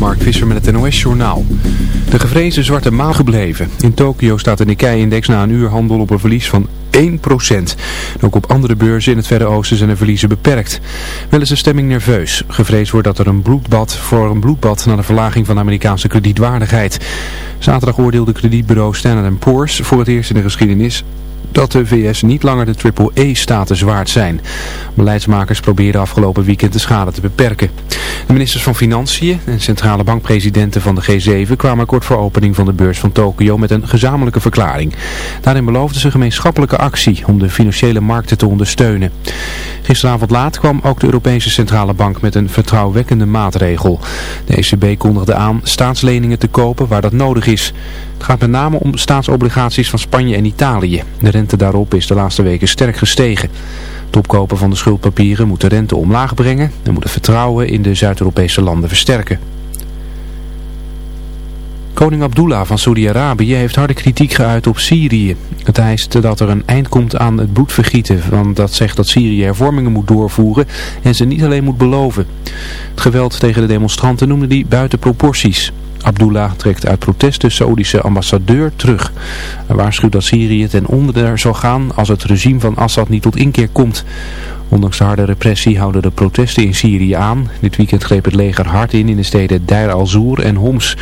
Mark Visser met het NOS Journaal. De gevreesde zwarte maan gebleven. In Tokio staat de Nikkei-index na een uur handel op een verlies van 1%. Ook op andere beurzen in het Verre Oosten zijn de verliezen beperkt. Wel is de stemming nerveus. Gevreesd wordt dat er een bloedbad voor een bloedbad na de verlaging van de Amerikaanse kredietwaardigheid. Zaterdag oordeelde kredietbureau Standard Poor's voor het eerst in de geschiedenis dat de VS niet langer de triple-E-status waard zijn. Beleidsmakers probeerden afgelopen weekend de schade te beperken. De ministers van Financiën en centrale bankpresidenten van de G7 kwamen kort voor opening van de beurs van Tokio met een gezamenlijke verklaring. Daarin beloofden ze gemeenschappelijke actie om de financiële markten te ondersteunen. Gisteravond laat kwam ook de Europese Centrale Bank met een vertrouwwekkende maatregel. De ECB kondigde aan staatsleningen te kopen waar dat nodig is. Het gaat met name om staatsobligaties van Spanje en Italië. De rente daarop is de laatste weken sterk gestegen. Het opkopen van de schuldpapieren moet de rente omlaag brengen en moet het vertrouwen in de Zuid-Europese landen versterken. Koning Abdullah van Saudi-Arabië heeft harde kritiek geuit op Syrië. Het eist dat er een eind komt aan het bloedvergieten, want dat zegt dat Syrië hervormingen moet doorvoeren en ze niet alleen moet beloven. Het geweld tegen de demonstranten noemde hij buiten proporties. Abdullah trekt uit protest de Saoedische ambassadeur terug. Hij waarschuwt dat Syrië ten onder zal gaan als het regime van Assad niet tot inkeer komt. Ondanks de harde repressie houden de protesten in Syrië aan. Dit weekend greep het leger hard in in de steden Deir al-Zoer en Homs.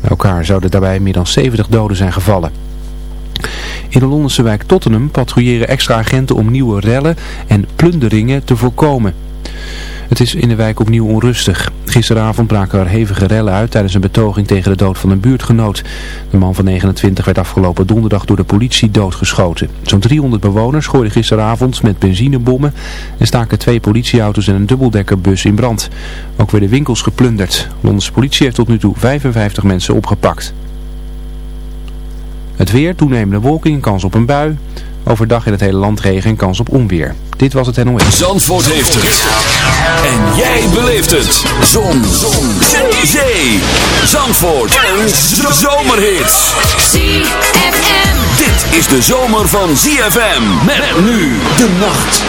Bij elkaar zouden daarbij meer dan 70 doden zijn gevallen. In de Londense wijk Tottenham patrouilleren extra agenten om nieuwe rellen en plunderingen te voorkomen. Het is in de wijk opnieuw onrustig. Gisteravond braken er hevige rellen uit tijdens een betoging tegen de dood van een buurtgenoot. De man van 29 werd afgelopen donderdag door de politie doodgeschoten. Zo'n 300 bewoners gooiden gisteravond met benzinebommen en staken twee politieauto's en een dubbeldekkerbus in brand. Ook werden winkels geplunderd. Londense politie heeft tot nu toe 55 mensen opgepakt. Het weer, toenemende wolking, kans op een bui. Overdag in het hele land regen en kans op onweer. Dit was het NOS. Zandvoort heeft het. En jij beleeft het. Zon. Zon. Zee. Zee. Zandvoort. Een zomerhit. ZFM. Dit is de zomer van ZFM. Met nu de nacht.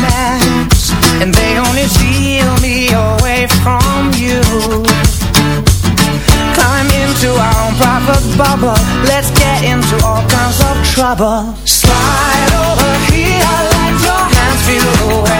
Romance And they only steal me away from you. Climb into our own private bubble. Let's get into all kinds of trouble. Slide over here, let your hands feel the way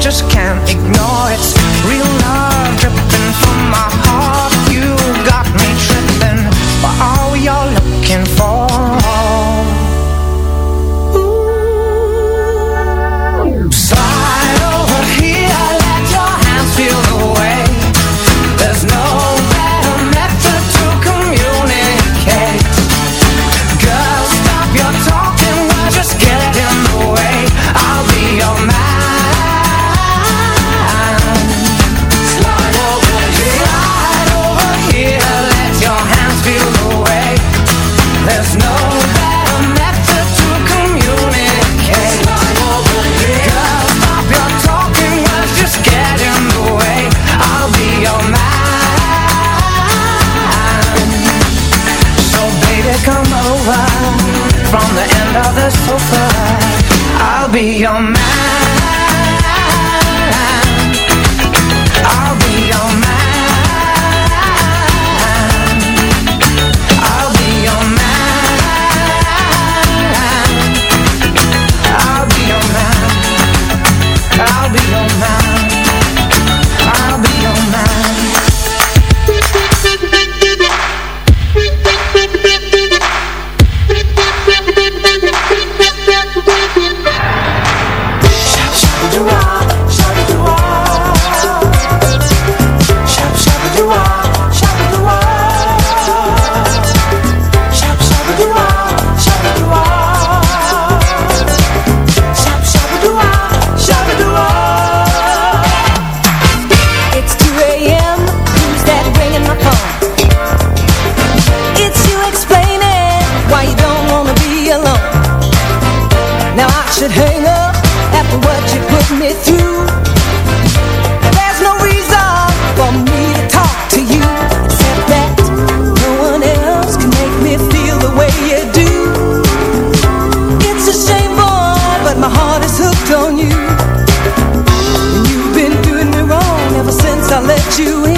just can't ignore It's real love Now I should hang up after what you put me through. There's no reason for me to talk to you except that no one else can make me feel the way you do. It's a shame, boy, but my heart is hooked on you. And you've been doing me wrong ever since I let you in.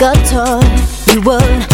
Just like a toy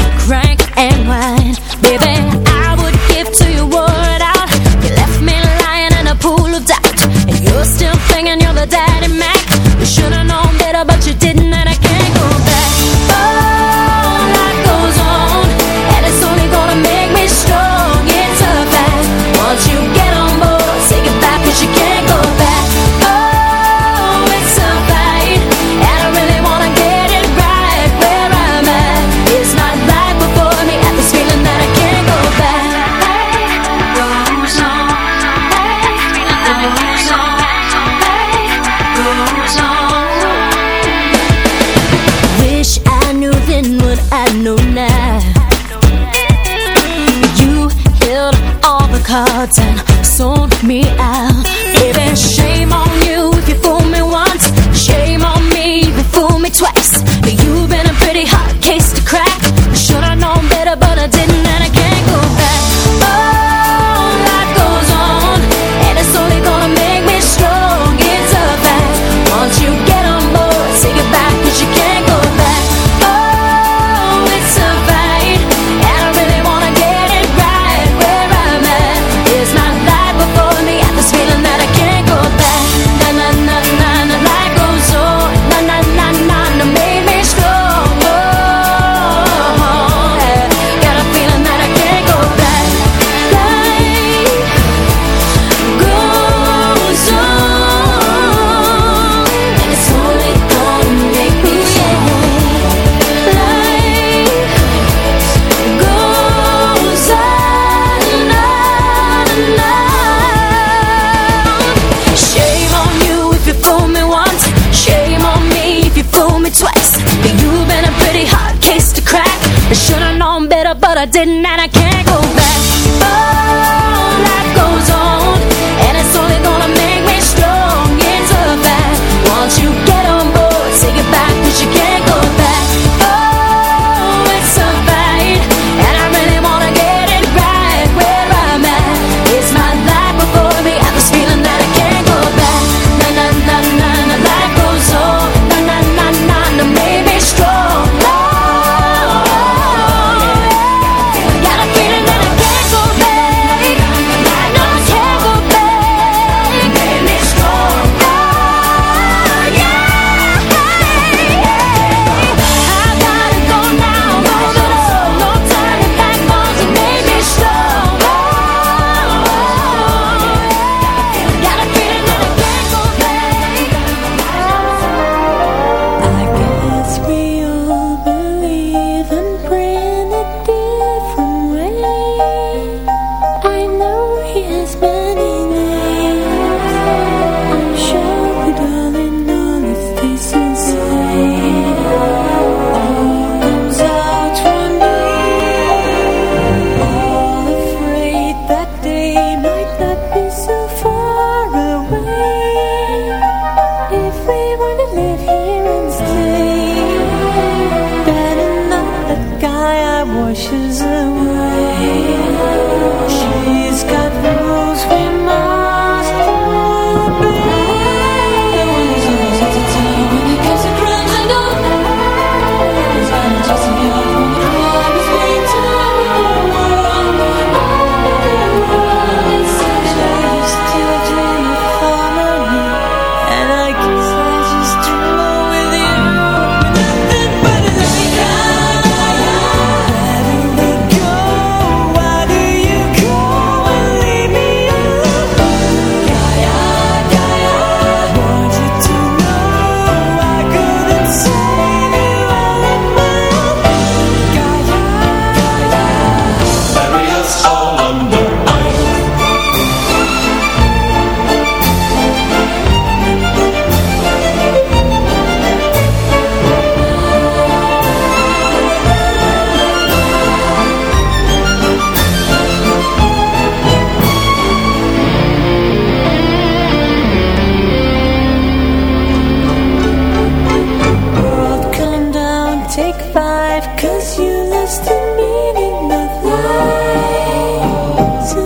Cause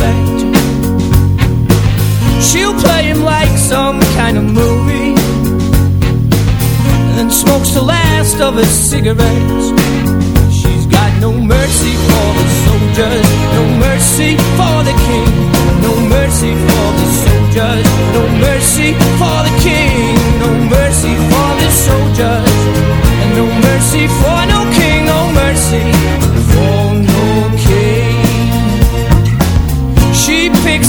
you. She'll play him like some kind of movie. And then smokes the last of his cigarettes. She's got no mercy for the soldiers, no mercy for the king, no mercy for the soldiers, no mercy for the king,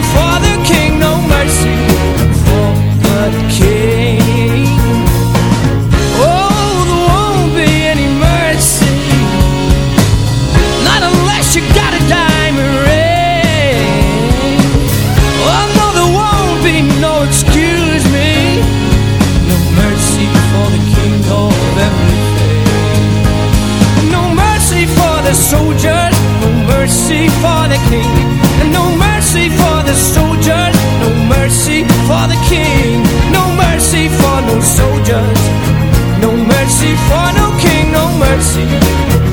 soldiers. No mercy for the king. Oh, and oh, no there won't be, no, excuse me, No mercy before the king the No mercy for the soldiers no mercy for the king no mercy for for the king. No mercy for no soldiers. No mercy for no king. No mercy.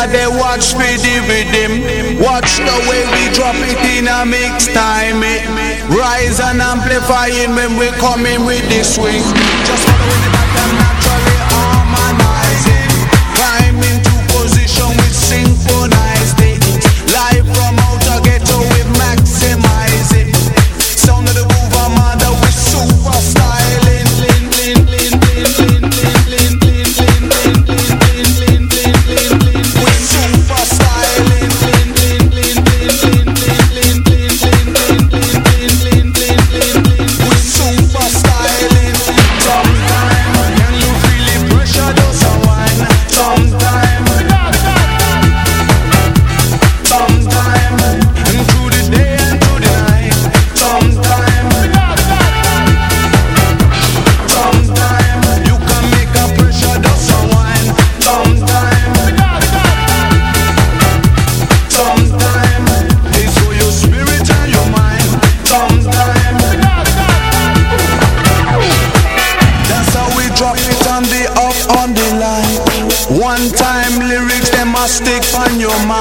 that they watch me with them. Watch the way we drop it in a mix time. It rise and amplify him when we coming with this swing. Just follow stick on your mind.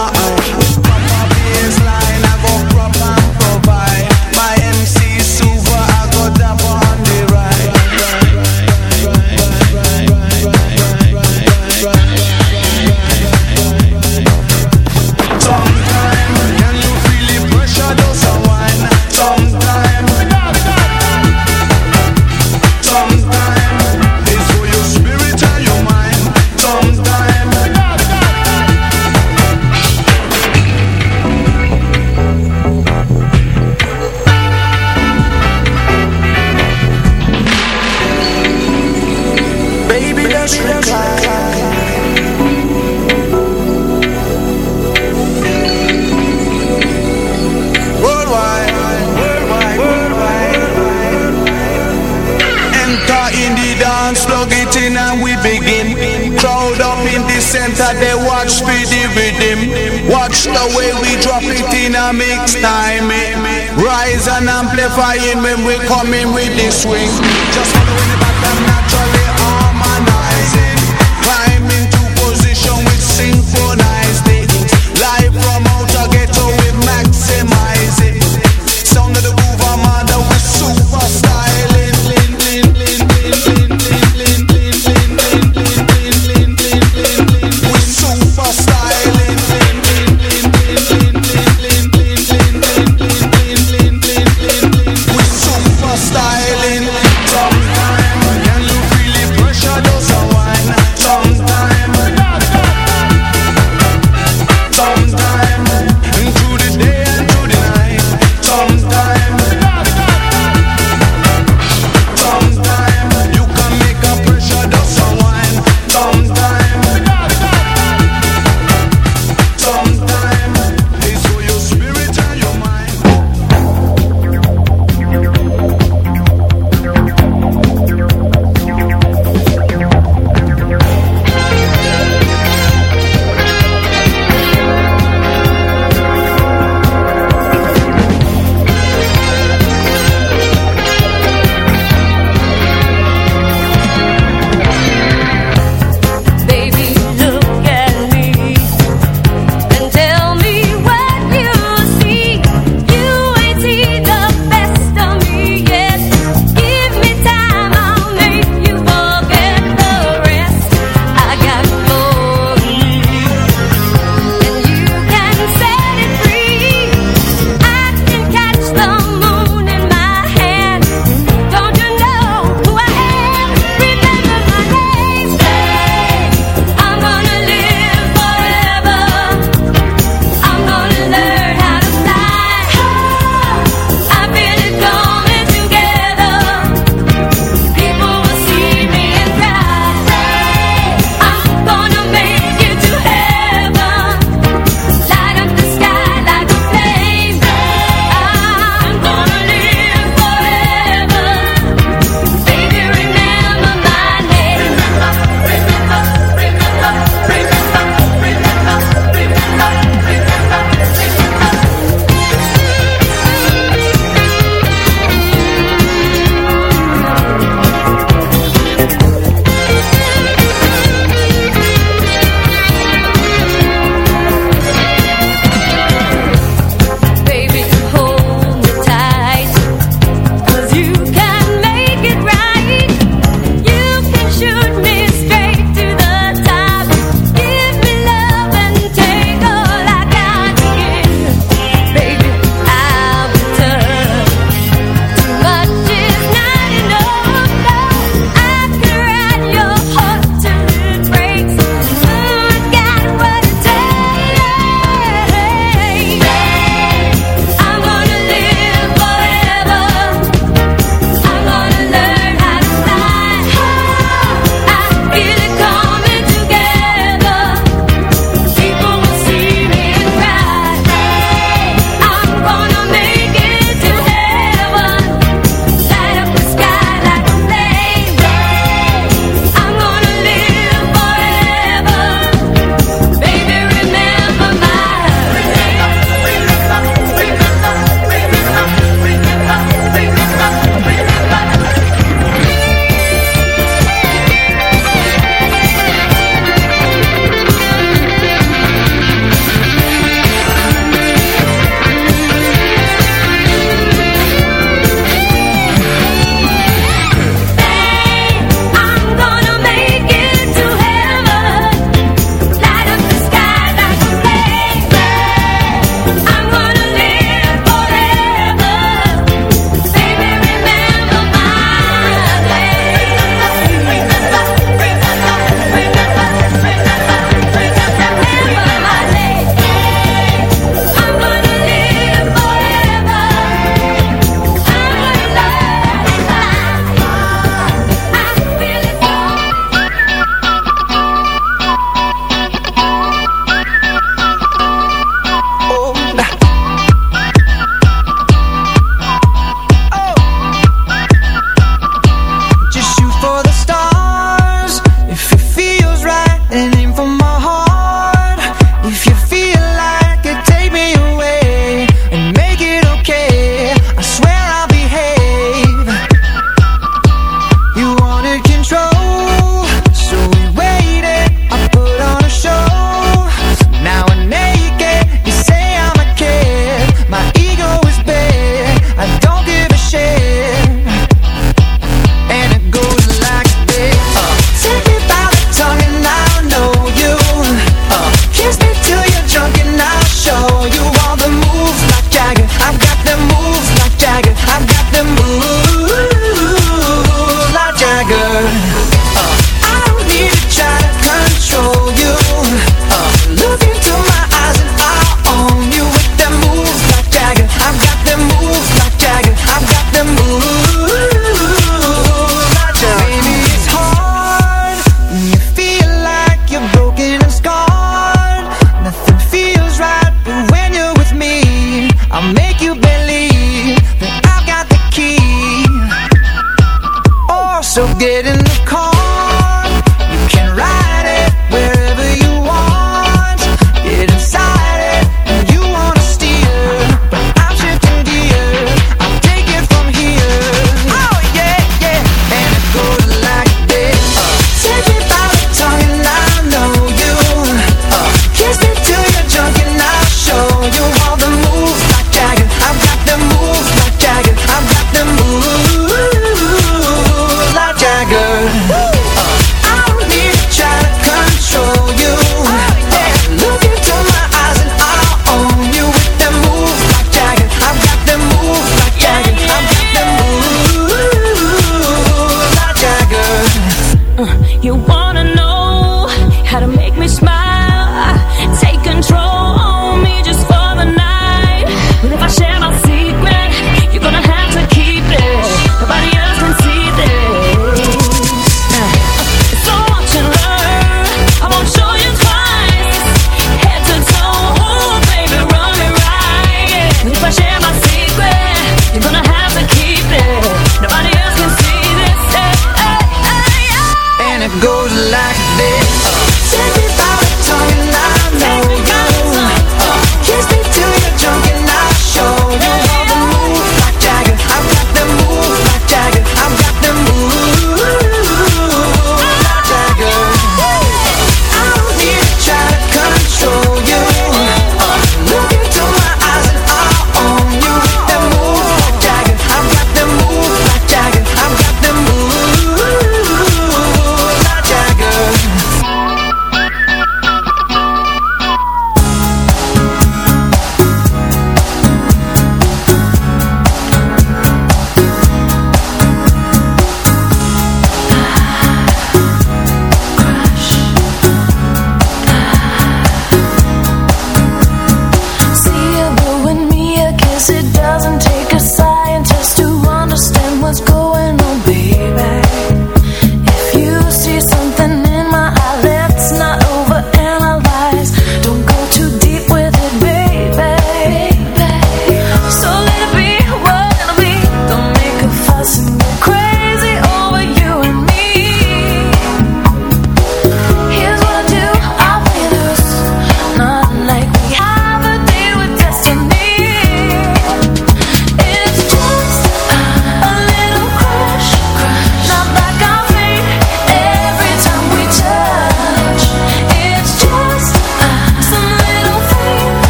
when we come in with the swing. Just follow